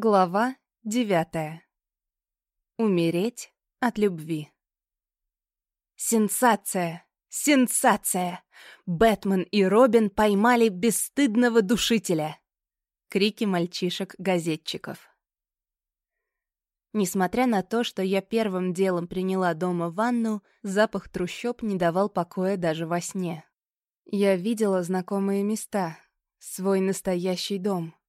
Глава девятая. Умереть от любви. Сенсация! Сенсация! Бэтмен и Робин поймали бесстыдного душителя! Крики мальчишек-газетчиков. Несмотря на то, что я первым делом приняла дома ванну, запах трущоб не давал покоя даже во сне. Я видела знакомые места, свой настоящий дом —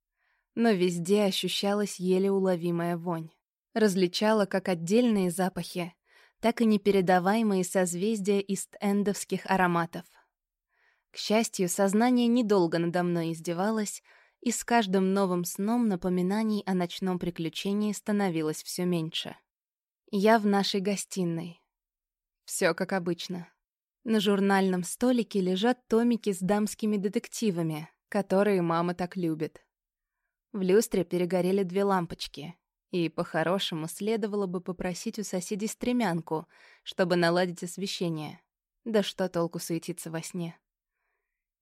но везде ощущалась еле уловимая вонь. Различала как отдельные запахи, так и непередаваемые созвездия ист-эндовских ароматов. К счастью, сознание недолго надо мной издевалось, и с каждым новым сном напоминаний о ночном приключении становилось все меньше. Я в нашей гостиной. Все как обычно. На журнальном столике лежат томики с дамскими детективами, которые мама так любит. В люстре перегорели две лампочки, и по-хорошему следовало бы попросить у соседей стремянку, чтобы наладить освещение. Да что толку суетиться во сне?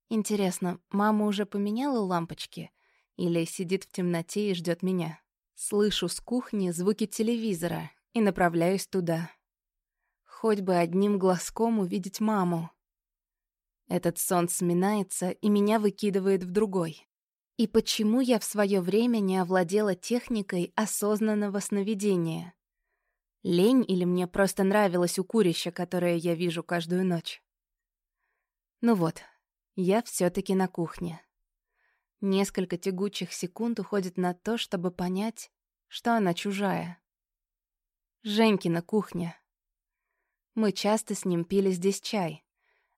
Интересно, мама уже поменяла лампочки или сидит в темноте и ждет меня? Слышу с кухни звуки телевизора и направляюсь туда. Хоть бы одним глазком увидеть маму. Этот сон сминается и меня выкидывает в другой. И почему я в свое время не овладела техникой осознанного сновидения? Лень или мне просто нравилось укурище, которое я вижу каждую ночь? Ну вот, я все таки на кухне. Несколько тягучих секунд уходит на то, чтобы понять, что она чужая. Женькина кухня. Мы часто с ним пили здесь чай.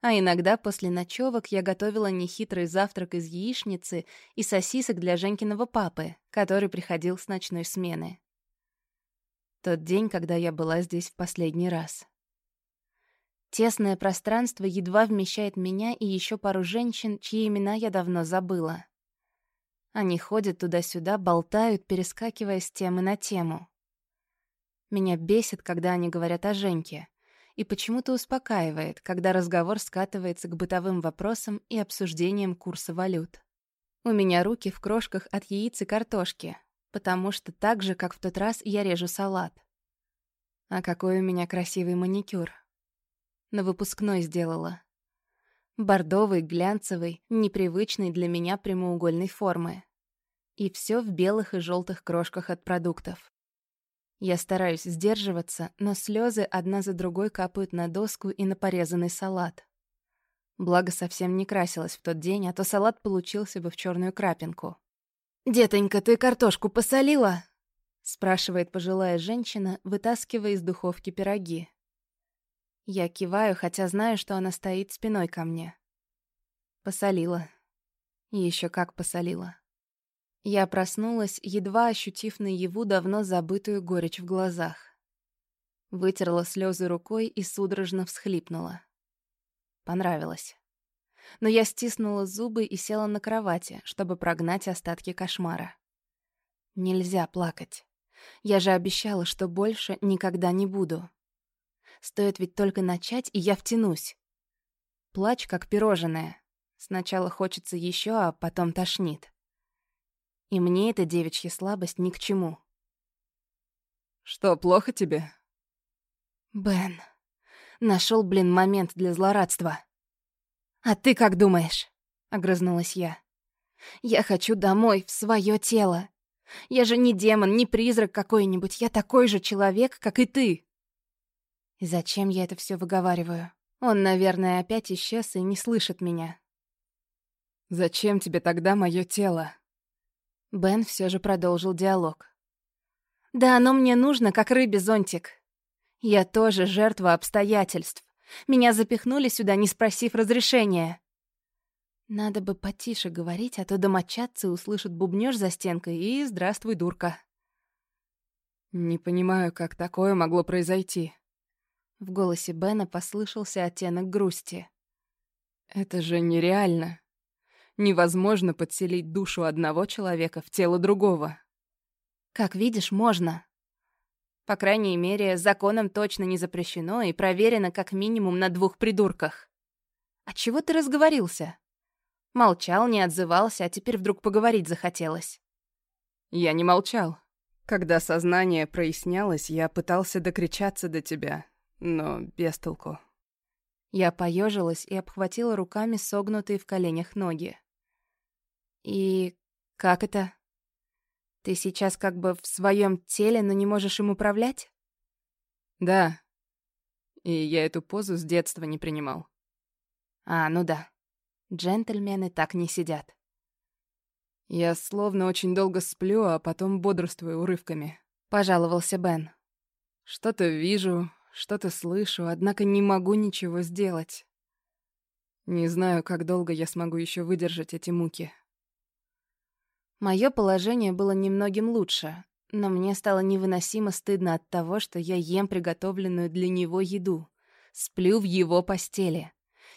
А иногда после ночевок я готовила нехитрый завтрак из яичницы и сосисок для Женькиного папы, который приходил с ночной смены. Тот день, когда я была здесь в последний раз. Тесное пространство едва вмещает меня и еще пару женщин, чьи имена я давно забыла. Они ходят туда-сюда, болтают, перескакивая с темы на тему. Меня бесит, когда они говорят о Женьке — и почему-то успокаивает, когда разговор скатывается к бытовым вопросам и обсуждениям курса валют. У меня руки в крошках от яиц и картошки, потому что так же, как в тот раз, я режу салат. А какой у меня красивый маникюр. На выпускной сделала. Бордовый, глянцевый, непривычный для меня прямоугольной формы. И все в белых и желтых крошках от продуктов. Я стараюсь сдерживаться, но слезы одна за другой капают на доску и на порезанный салат. Благо, совсем не красилась в тот день, а то салат получился бы в черную крапинку. «Детонька, ты картошку посолила?» — спрашивает пожилая женщина, вытаскивая из духовки пироги. Я киваю, хотя знаю, что она стоит спиной ко мне. Посолила. Еще как посолила. Я проснулась, едва ощутив наяву давно забытую горечь в глазах. Вытерла слезы рукой и судорожно всхлипнула. Понравилось. Но я стиснула зубы и села на кровати, чтобы прогнать остатки кошмара. Нельзя плакать. Я же обещала, что больше никогда не буду. Стоит ведь только начать, и я втянусь. Плачь, как пирожное. Сначала хочется еще, а потом тошнит. И мне эта девичья слабость ни к чему. «Что, плохо тебе?» «Бен, нашел, блин, момент для злорадства». «А ты как думаешь?» — огрызнулась я. «Я хочу домой, в свое тело. Я же не демон, не призрак какой-нибудь, я такой же человек, как и ты». Зачем я это все выговариваю? Он, наверное, опять исчез и не слышит меня. «Зачем тебе тогда мое тело?» Бен все же продолжил диалог. «Да оно мне нужно, как рыбе зонтик. Я тоже жертва обстоятельств. Меня запихнули сюда, не спросив разрешения. Надо бы потише говорить, а то домочадцы услышат бубнёж за стенкой и «Здравствуй, дурка». «Не понимаю, как такое могло произойти». В голосе Бена послышался оттенок грусти. «Это же нереально. Невозможно подселить душу одного человека в тело другого. Как видишь, можно. По крайней мере, законом точно не запрещено и проверено как минимум на двух придурках. А чего ты разговорился? Молчал, не отзывался, а теперь вдруг поговорить захотелось. Я не молчал. Когда сознание прояснялось, я пытался докричаться до тебя, но без толку. Я поежилась и обхватила руками согнутые в коленях ноги. «И как это? Ты сейчас как бы в своем теле, но не можешь им управлять?» «Да. И я эту позу с детства не принимал». «А, ну да. Джентльмены так не сидят». «Я словно очень долго сплю, а потом бодрствую урывками», — пожаловался Бен. «Что-то вижу, что-то слышу, однако не могу ничего сделать. Не знаю, как долго я смогу еще выдержать эти муки». Мое положение было немногим лучше, но мне стало невыносимо стыдно от того, что я ем приготовленную для него еду, сплю в его постели,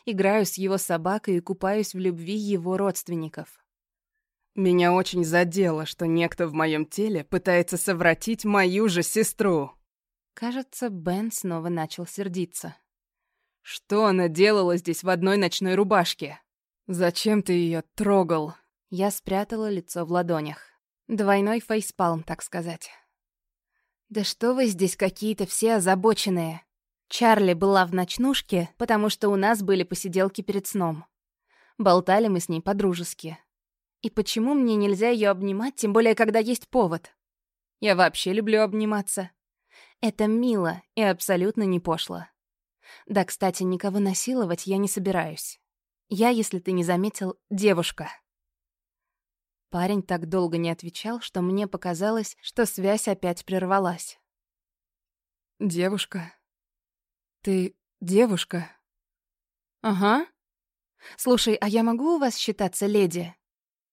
играю с его собакой и купаюсь в любви его родственников. Меня очень задело, что некто в моем теле пытается совратить мою же сестру. Кажется, Бен снова начал сердиться. Что она делала здесь в одной ночной рубашке? Зачем ты ее трогал? Я спрятала лицо в ладонях. Двойной фейспалм, так сказать. «Да что вы здесь какие-то все озабоченные?» Чарли была в ночнушке, потому что у нас были посиделки перед сном. Болтали мы с ней по-дружески. И почему мне нельзя ее обнимать, тем более, когда есть повод? Я вообще люблю обниматься. Это мило и абсолютно не пошло. Да, кстати, никого насиловать я не собираюсь. Я, если ты не заметил, девушка. Парень так долго не отвечал, что мне показалось, что связь опять прервалась. «Девушка? Ты девушка?» «Ага. Слушай, а я могу у вас считаться леди?»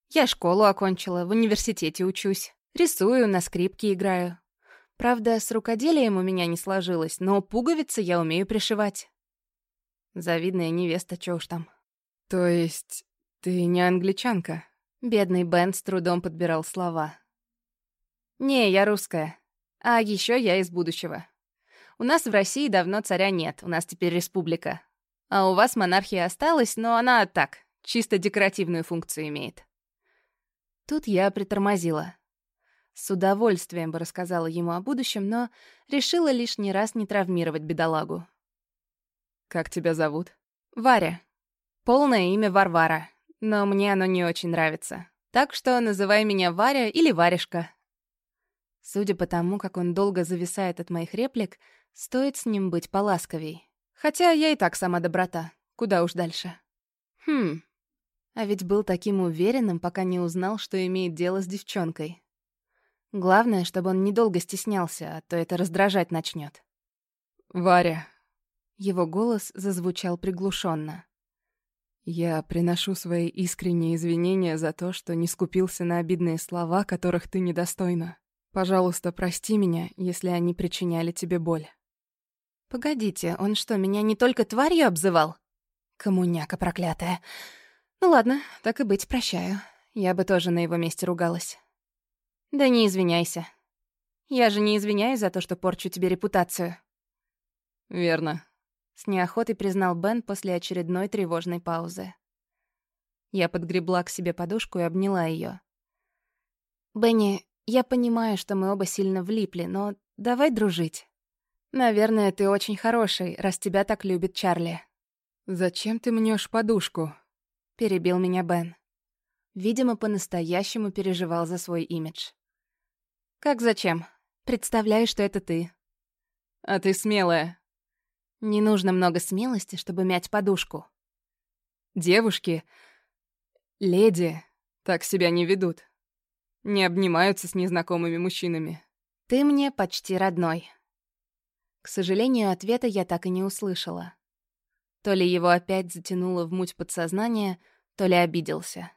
Я школу окончила, в университете учусь. Рисую, на скрипке играю. Правда, с рукоделием у меня не сложилось, но пуговицы я умею пришивать. Завидная невеста, чё уж там. То есть ты не англичанка? Бедный Бен с трудом подбирал слова. Не, я русская. А ещё я из будущего. У нас в России давно царя нет, у нас теперь республика. А у вас монархия осталась, но она так, чисто декоративную функцию имеет. Тут я притормозила. С удовольствием бы рассказала ему о будущем, но решила лишний раз не травмировать бедолагу. «Как тебя зовут?» «Варя. Полное имя Варвара, но мне оно не очень нравится. Так что называй меня Варя или Варежка». Судя по тому, как он долго зависает от моих реплик, стоит с ним быть поласковей. Хотя я и так сама доброта. Куда уж дальше. Хм, а ведь был таким уверенным, пока не узнал, что имеет дело с девчонкой. Главное, чтобы он недолго стеснялся, а то это раздражать начнет. «Варя». Его голос зазвучал приглушенно. «Я приношу свои искренние извинения за то, что не скупился на обидные слова, которых ты недостойна. Пожалуйста, прости меня, если они причиняли тебе боль». «Погодите, он что, меня не только тварью обзывал?» «Коммуняка проклятая. Ну ладно, так и быть, прощаю. Я бы тоже на его месте ругалась. Да не извиняйся. Я же не извиняюсь за то, что порчу тебе репутацию. Верно. С неохотой признал Бен после очередной тревожной паузы. Я подгребла к себе подушку и обняла ее. «Бенни, я понимаю, что мы оба сильно влипли, но давай дружить. Наверное, ты очень хороший, раз тебя так любит Чарли». «Зачем ты мнешь подушку?» перебил меня Бен. Видимо, по-настоящему переживал за свой имидж. «Как зачем? Представляю, что это ты». «А ты смелая». «Не нужно много смелости, чтобы мять подушку». «Девушки, леди, так себя не ведут. Не обнимаются с незнакомыми мужчинами». «Ты мне почти родной». К сожалению, ответа я так и не услышала. То ли его опять затянуло в муть подсознания, то ли обиделся.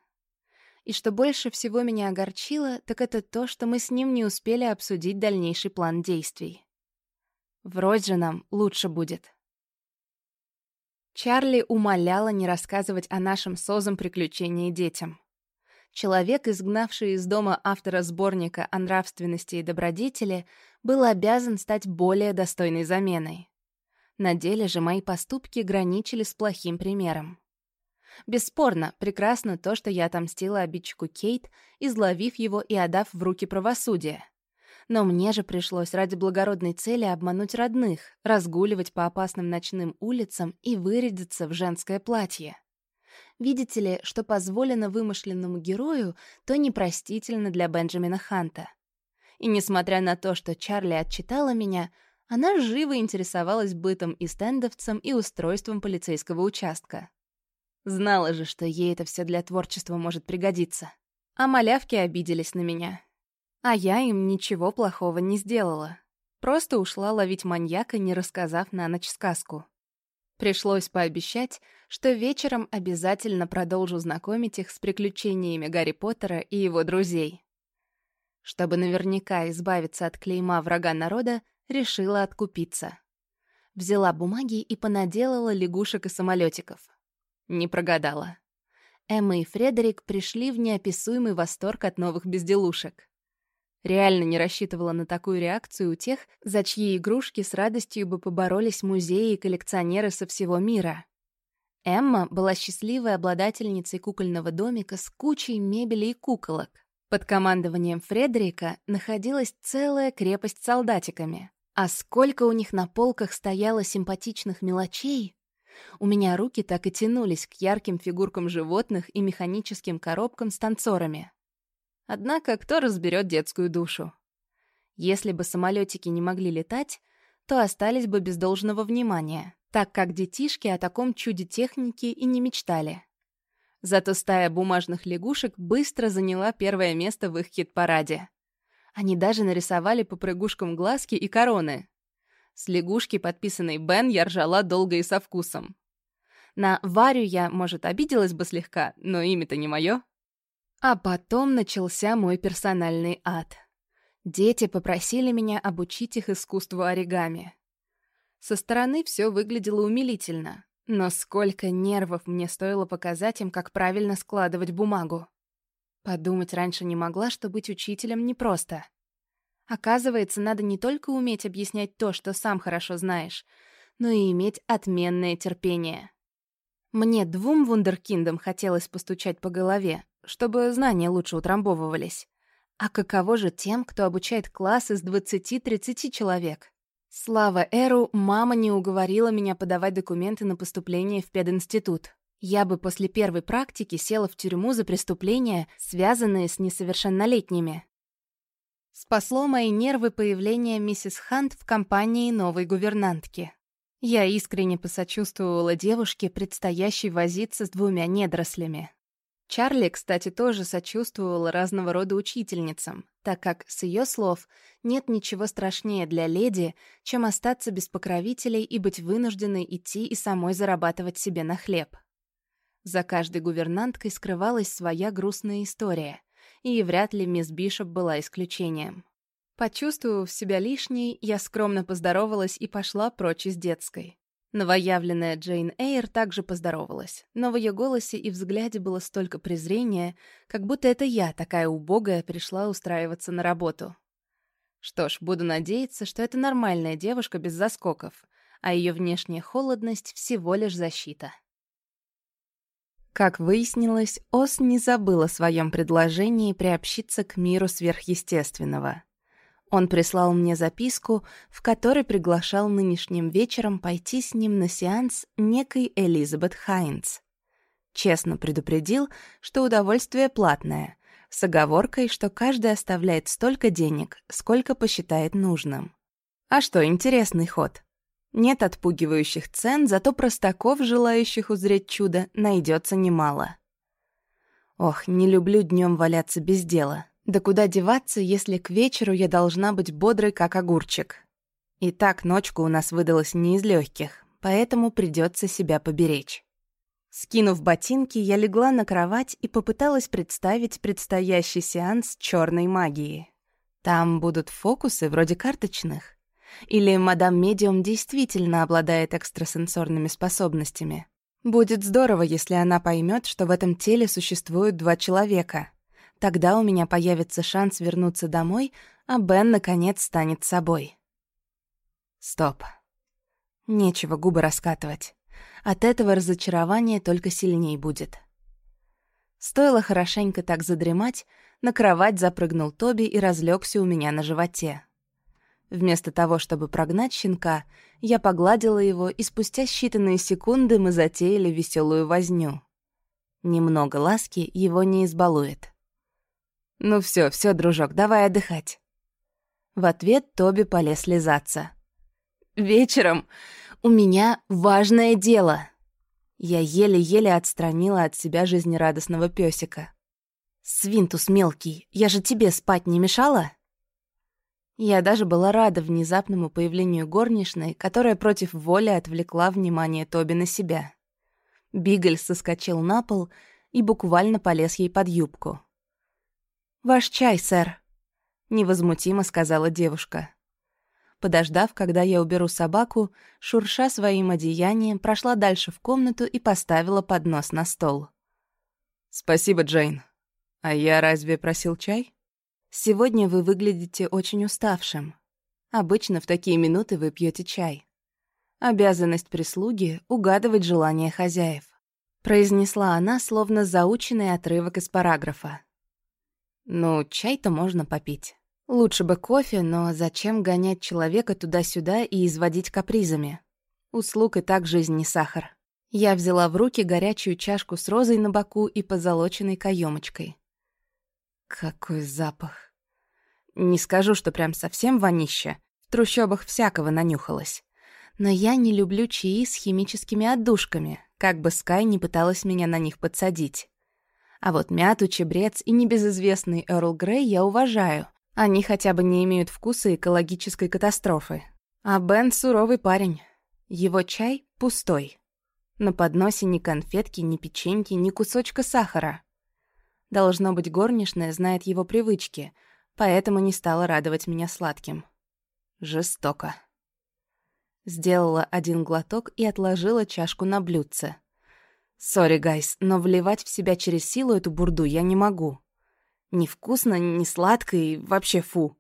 И что больше всего меня огорчило, так это то, что мы с ним не успели обсудить дальнейший план действий. Вроде же нам лучше будет. Чарли умоляла не рассказывать о нашем созом приключении детям. Человек, изгнавший из дома автора сборника о нравственности и добродетели, был обязан стать более достойной заменой. На деле же мои поступки граничили с плохим примером. Бесспорно, прекрасно то, что я отомстила обидчику Кейт, изловив его и отдав в руки правосудия. Но мне же пришлось ради благородной цели обмануть родных, разгуливать по опасным ночным улицам и вырядиться в женское платье. Видите ли, что позволено вымышленному герою, то непростительно для Бенджамина Ханта. И несмотря на то, что Чарли отчитала меня, она живо интересовалась бытом и стендовцем и устройством полицейского участка. Знала же, что ей это все для творчества может пригодиться. А малявки обиделись на меня. А я им ничего плохого не сделала. Просто ушла ловить маньяка, не рассказав на ночь сказку. Пришлось пообещать, что вечером обязательно продолжу знакомить их с приключениями Гарри Поттера и его друзей. Чтобы наверняка избавиться от клейма врага народа, решила откупиться. Взяла бумаги и понаделала лягушек и самолетиков. Не прогадала. Эмма и Фредерик пришли в неописуемый восторг от новых безделушек. Реально не рассчитывала на такую реакцию у тех, за чьи игрушки с радостью бы поборолись музеи и коллекционеры со всего мира. Эмма была счастливой обладательницей кукольного домика с кучей мебели и куколок. Под командованием Фредерика находилась целая крепость солдатиками. А сколько у них на полках стояло симпатичных мелочей! У меня руки так и тянулись к ярким фигуркам животных и механическим коробкам с танцорами. Однако кто разберет детскую душу? Если бы самолетики не могли летать, то остались бы без должного внимания, так как детишки о таком чуде техники и не мечтали. Зато стая бумажных лягушек быстро заняла первое место в их хит-параде. Они даже нарисовали по прыгушкам глазки и короны. С лягушки, подписанной Бен, я ржала долго и со вкусом. На Варю я, может, обиделась бы слегка, но имя-то не мое. А потом начался мой персональный ад. Дети попросили меня обучить их искусству оригами. Со стороны все выглядело умилительно, но сколько нервов мне стоило показать им, как правильно складывать бумагу. Подумать раньше не могла, что быть учителем непросто. Оказывается, надо не только уметь объяснять то, что сам хорошо знаешь, но и иметь отменное терпение. Мне двум вундеркиндам хотелось постучать по голове, чтобы знания лучше утрамбовывались. А каково же тем, кто обучает класс из 20-30 человек? Слава Эру, мама не уговорила меня подавать документы на поступление в пединститут. Я бы после первой практики села в тюрьму за преступления, связанные с несовершеннолетними. Спасло мои нервы появление миссис Хант в компании новой гувернантки. Я искренне посочувствовала девушке, предстоящей возиться с двумя недорослями. Чарли, кстати, тоже сочувствовала разного рода учительницам, так как, с ее слов, нет ничего страшнее для леди, чем остаться без покровителей и быть вынужденной идти и самой зарабатывать себе на хлеб. За каждой гувернанткой скрывалась своя грустная история, и вряд ли мисс Бишоп была исключением. Почувствовав себя лишней, я скромно поздоровалась и пошла прочь из детской. Новоявленная Джейн Эйр также поздоровалась, но в ее голосе и взгляде было столько презрения, как будто это я, такая убогая, пришла устраиваться на работу. Что ж, буду надеяться, что это нормальная девушка без заскоков, а ее внешняя холодность всего лишь защита. Как выяснилось, Ос не забыл о своем предложении приобщиться к миру сверхъестественного. Он прислал мне записку, в которой приглашал нынешним вечером пойти с ним на сеанс некой Элизабет Хайнц. Честно предупредил, что удовольствие платное, с оговоркой, что каждый оставляет столько денег, сколько посчитает нужным. А что, интересный ход. Нет отпугивающих цен, зато простаков, желающих узреть чудо, найдется немало. Ох, не люблю днем валяться без дела. Да куда деваться, если к вечеру я должна быть бодрой, как огурчик? И так ночка у нас выдалась не из легких, поэтому придется себя поберечь. Скинув ботинки, я легла на кровать и попыталась представить предстоящий сеанс черной магии. Там будут фокусы вроде карточных. Или мадам Медиум действительно обладает экстрасенсорными способностями. Будет здорово, если она поймет, что в этом теле существуют два человека — Тогда у меня появится шанс вернуться домой, а Бен, наконец, станет собой. Стоп. Нечего губы раскатывать. От этого разочарование только сильней будет. Стоило хорошенько так задремать, на кровать запрыгнул Тоби и разлегся у меня на животе. Вместо того, чтобы прогнать щенка, я погладила его, и спустя считанные секунды мы затеяли веселую возню. Немного ласки его не избалует. «Ну все, все, дружок, давай отдыхать». В ответ Тоби полез лизаться. «Вечером у меня важное дело». Я еле-еле отстранила от себя жизнерадостного песика. «Свинтус мелкий, я же тебе спать не мешала?» Я даже была рада внезапному появлению горничной, которая против воли отвлекла внимание Тоби на себя. Бигль соскочил на пол и буквально полез ей под юбку. «Ваш чай, сэр», — невозмутимо сказала девушка. Подождав, когда я уберу собаку, шурша своим одеянием, прошла дальше в комнату и поставила поднос на стол. «Спасибо, Джейн. А я разве просил чай?» «Сегодня вы выглядите очень уставшим. Обычно в такие минуты вы пьете чай. Обязанность прислуги — угадывать желания хозяев», — произнесла она, словно заученный отрывок из параграфа. «Ну, чай-то можно попить». Лучше бы кофе, но зачем гонять человека туда-сюда и изводить капризами? Услуг и так жизнь не сахар. Я взяла в руки горячую чашку с розой на боку и позолоченной каемочкой. Какой запах. Не скажу, что прям совсем вонище. В трущобах всякого нанюхалась. Но я не люблю чаи с химическими отдушками, как бы Скай не пыталась меня на них подсадить. А вот мяту, чебрец и небезызвестный Эрл Грей я уважаю, они хотя бы не имеют вкуса экологической катастрофы. А Бен — суровый парень. Его чай пустой. На подносе ни конфетки, ни печеньки, ни кусочка сахара. Должно быть, горничная знает его привычки, поэтому не стала радовать меня сладким. Жестоко. Сделала один глоток и отложила чашку на блюдце. Sorry, guys, но вливать в себя через силу эту бурду я не могу. Невкусно, не сладко и вообще фу.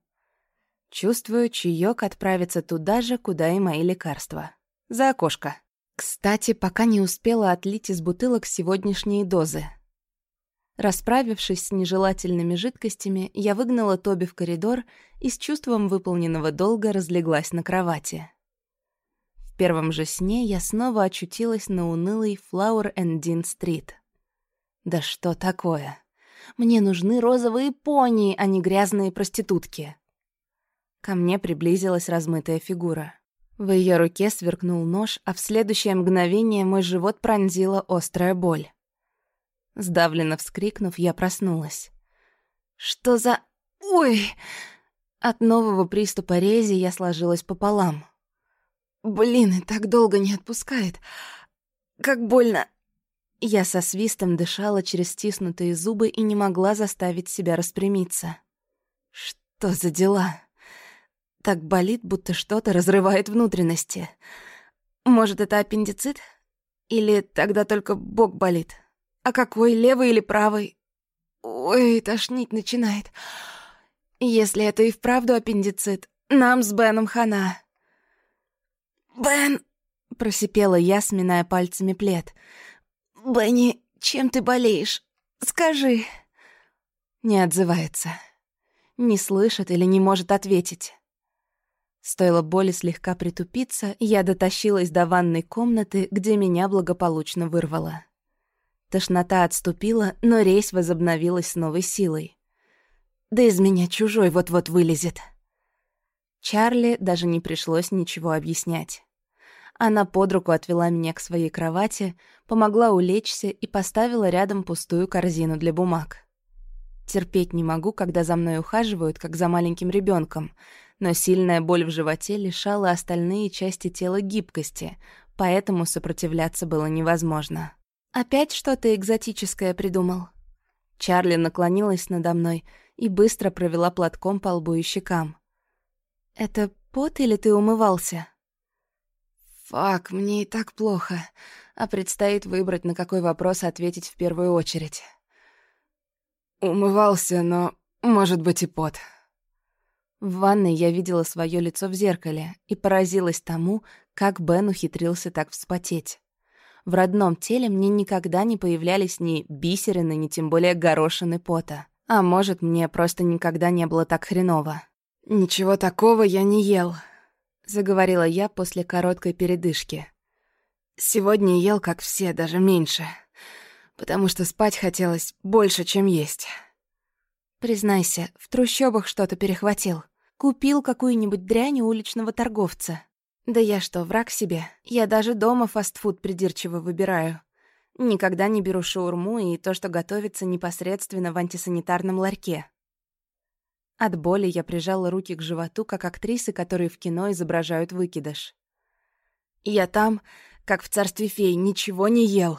Чувствую, чаёк отправится туда же, куда и мои лекарства. За окошко. Кстати, пока не успела отлить из бутылок сегодняшние дозы. Расправившись с нежелательными жидкостями, я выгнала Тоби в коридор и с чувством выполненного долга разлеглась на кровати. В первом же сне я снова очутилась на унылой Flower and Dean Street. Да что такое? Мне нужны розовые пони, а не грязные проститутки. Ко мне приблизилась размытая фигура. В ее руке сверкнул нож, а в следующее мгновение мой живот пронзила острая боль. Сдавленно вскрикнув, я проснулась. «Что за... Ой!» От нового приступа рези я сложилась пополам. «Блин, и так долго не отпускает. Как больно. Я со свистом дышала через стиснутые зубы и не могла заставить себя распрямиться. Что за дела? Так болит, будто что-то разрывает внутренности. Может, это аппендицит? Или тогда только бок болит? А какой, левый или правый? Ой, тошнить начинает. Если это и вправду аппендицит, нам с Беном хана. «Бен!» — просипела я, сминая пальцами плед — «Бенни, чем ты болеешь? Скажи». Не отзывается. Не слышит или не может ответить. Стоило боли слегка притупиться, я дотащилась до ванной комнаты, где меня благополучно вырвало. Тошнота отступила, но рейс возобновилась с новой силой. Да из меня чужой вот-вот вылезет. Чарли даже не пришлось ничего объяснять. Она под руку отвела меня к своей кровати, помогла улечься и поставила рядом пустую корзину для бумаг. Терпеть не могу, когда за мной ухаживают, как за маленьким ребенком, но сильная боль в животе лишала остальные части тела гибкости, поэтому сопротивляться было невозможно. «Опять что-то экзотическое придумал?» Чарли наклонилась надо мной и быстро провела платком по лбу и щекам. «Это пот или ты умывался?» Фак, мне и так плохо. А предстоит выбрать, на какой вопрос ответить в первую очередь. Умывался, но, может быть, и пот. В ванной я видела свое лицо в зеркале и поразилась тому, как Бен ухитрился так вспотеть. В родном теле мне никогда не появлялись ни бисерины, ни тем более горошины пота. А может, мне просто никогда не было так хреново. «Ничего такого я не ел», — заговорила я после короткой передышки. «Сегодня ел, как все, даже меньше, потому что спать хотелось больше, чем есть». «Признайся, в трущобах что-то перехватил. Купил какую-нибудь дрянь у уличного торговца. Да я что, враг себе? Я даже дома фастфуд придирчиво выбираю. Никогда не беру шаурму и то, что готовится непосредственно в антисанитарном ларьке. От боли я прижала руки к животу, как актрисы, которые в кино изображают выкидыш. «Я там, как в царстве фей, ничего не ел.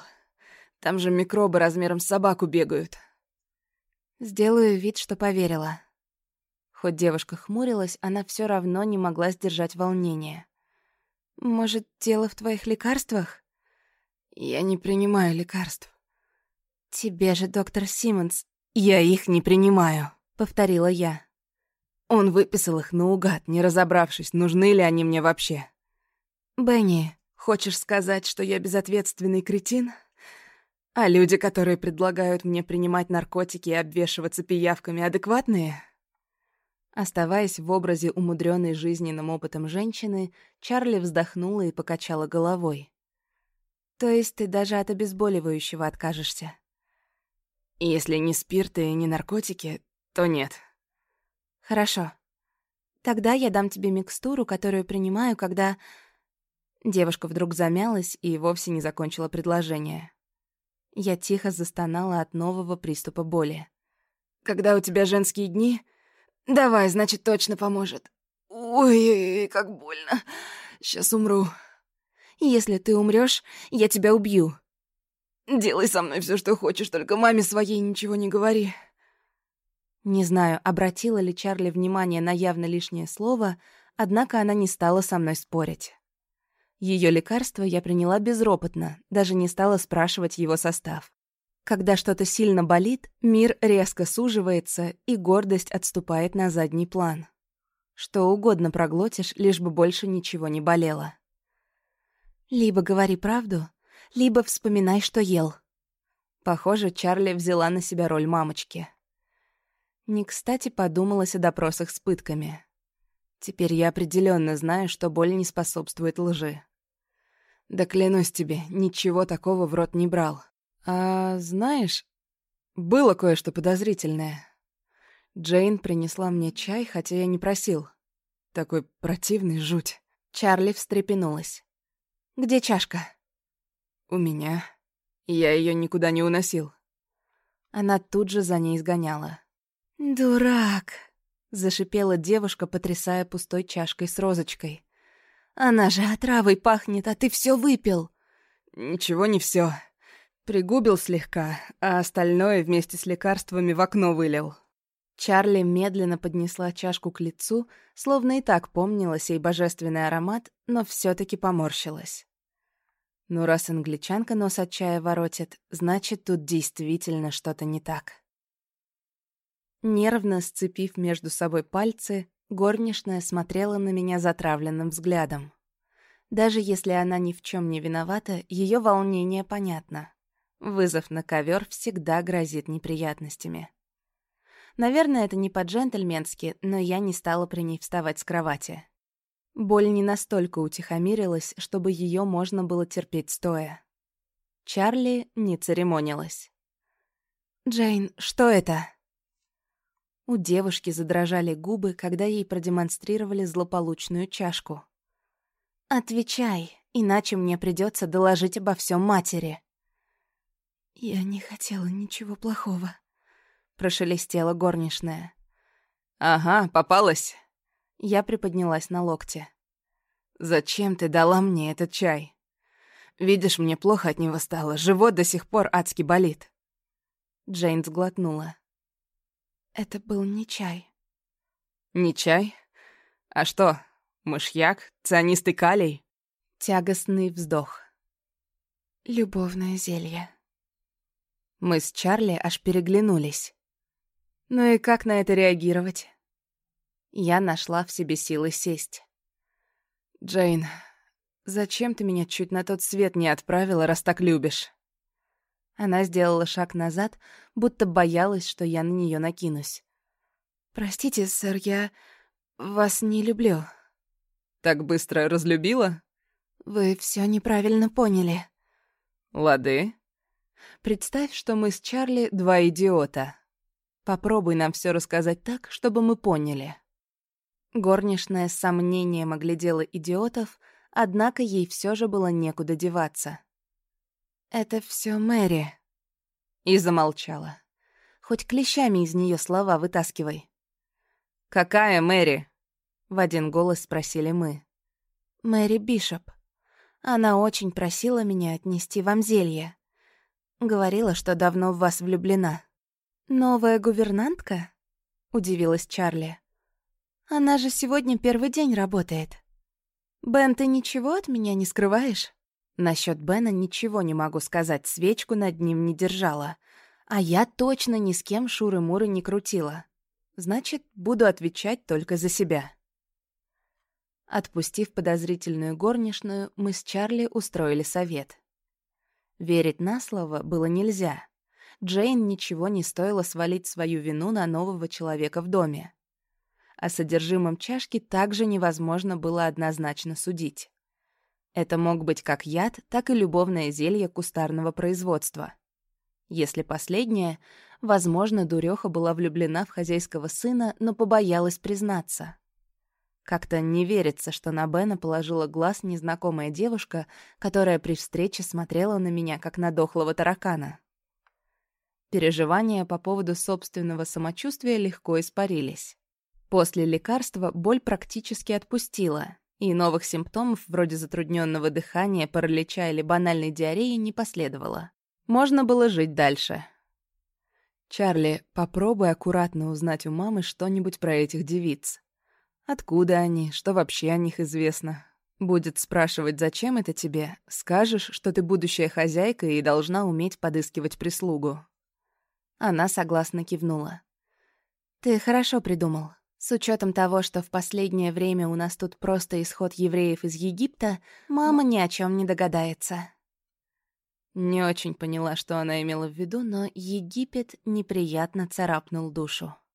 Там же микробы размером с собаку бегают». Сделаю вид, что поверила. Хоть девушка хмурилась, она все равно не могла сдержать волнение. «Может, дело в твоих лекарствах?» «Я не принимаю лекарств». «Тебе же, доктор Симмонс...» «Я их не принимаю», — повторила я. Он выписал их наугад, не разобравшись, нужны ли они мне вообще. «Бенни, хочешь сказать, что я безответственный кретин? А люди, которые предлагают мне принимать наркотики и обвешиваться пиявками, адекватные?» Оставаясь в образе умудренной жизненным опытом женщины, Чарли вздохнула и покачала головой. «То есть ты даже от обезболивающего откажешься?» «Если не спирт и не наркотики, то нет». «Хорошо. Тогда я дам тебе микстуру, которую принимаю, когда...» Девушка вдруг замялась и вовсе не закончила предложение. Я тихо застонала от нового приступа боли. «Когда у тебя женские дни, Давай, значит, точно поможет. Ой, как больно. Сейчас умру. Если ты умрёшь, я тебя убью. Делай со мной всё, что хочешь, только маме своей ничего не говори. Не знаю, обратила ли Чарли внимание на явно лишнее слово, однако она не стала со мной спорить. Её лекарство я приняла безропотно, даже не стала спрашивать его состав. Когда что-то сильно болит, мир резко суживается, и гордость отступает на задний план. Что угодно проглотишь, лишь бы больше ничего не болело. Либо говори правду, либо вспоминай, что ел. Похоже, Чарли взяла на себя роль мамочки. Не кстати подумалась о допросах с пытками. Теперь я определенно знаю, что боль не способствует лжи. Да клянусь тебе, ничего такого в рот не брал. «А знаешь, было кое-что подозрительное. Джейн принесла мне чай, хотя я не просил. Такой противный жуть». Чарли встрепенулась. «Где чашка?» «У меня. Я ее никуда не уносил». Она тут же за ней сгоняла. «Дурак!» — зашипела девушка, потрясая пустой чашкой с розочкой. «Она же отравой пахнет, а ты все выпил!» «Ничего не все. Пригубил слегка, а остальное вместе с лекарствами в окно вылил. Чарли медленно поднесла чашку к лицу, словно и так помнила сей божественный аромат, но все таки поморщилась. Ну, раз англичанка нос от чая воротит, значит, тут действительно что-то не так. Нервно сцепив между собой пальцы, горничная смотрела на меня затравленным взглядом. Даже если она ни в чем не виновата, ее волнение понятно. Вызов на ковер всегда грозит неприятностями. Наверное, это не по-джентльменски, но я не стала при ней вставать с кровати. Боль не настолько утихомирилась, чтобы ее можно было терпеть стоя. Чарли не церемонилась. «Джейн, что это?» У девушки задрожали губы, когда ей продемонстрировали злополучную чашку. «Отвечай, иначе мне придется доложить обо всем матери». «Я не хотела ничего плохого», — прошелестела горничная. «Ага, попалась». Я приподнялась на локте. «Зачем ты дала мне этот чай? Видишь, мне плохо от него стало, живот до сих пор адски болит». Джейн сглотнула. «Это был не чай». «Не чай? А что, мышьяк, цианистый калий?» Тягостный вздох. «Любовное зелье». Мы с Чарли аж переглянулись. Ну и как на это реагировать? Я нашла в себе силы сесть. «Джейн, зачем ты меня чуть на тот свет не отправила, раз так любишь?» Она сделала шаг назад, будто боялась, что я на нее накинусь. «Простите, сэр, я вас не люблю». «Так быстро разлюбила?» «Вы все неправильно поняли». «Лады». «Представь, что мы с Чарли два идиота. Попробуй нам все рассказать так, чтобы мы поняли». Горничная с сомнением оглядела идиотов, однако ей все же было некуда деваться. «Это все Мэри». И замолчала. Хоть клещами из нее слова вытаскивай. «Какая Мэри?» — в один голос спросили мы. «Мэри Бишоп. Она очень просила меня отнести вам зелье. Говорила, что давно в вас влюблена». «Новая гувернантка?» — удивилась Чарли. «Она же сегодня первый день работает. Бен, ты ничего от меня не скрываешь?» Насчет Бена ничего не могу сказать, свечку над ним не держала. А я точно ни с кем шуры-муры не крутила. Значит, буду отвечать только за себя. Отпустив подозрительную горничную, мы с Чарли устроили совет. Верить на слово было нельзя. Джейн ничего не стоило свалить свою вину на нового человека в доме. О содержимом чашки также невозможно было однозначно судить. Это мог быть как яд, так и любовное зелье кустарного производства. Если последнее, возможно, дуреха была влюблена в хозяйского сына, но побоялась признаться. Как-то не верится, что на Бена положила глаз незнакомая девушка, которая при встрече смотрела на меня, как на дохлого таракана. Переживания по поводу собственного самочувствия легко испарились. После лекарства боль практически отпустила, и новых симптомов вроде затрудненного дыхания, паралича или банальной диареи не последовало. Можно было жить дальше. «Чарли, попробуй аккуратно узнать у мамы что-нибудь про этих девиц. Откуда они, что вообще о них известно. Будет спрашивать, зачем это тебе, скажешь, что ты будущая хозяйка и должна уметь подыскивать прислугу». Она согласно кивнула. «Ты хорошо придумал. С учетом того, что в последнее время у нас тут просто исход евреев из Египта, мама ни о чем не догадается. Не очень поняла, что она имела в виду, но Египет неприятно царапнул душу.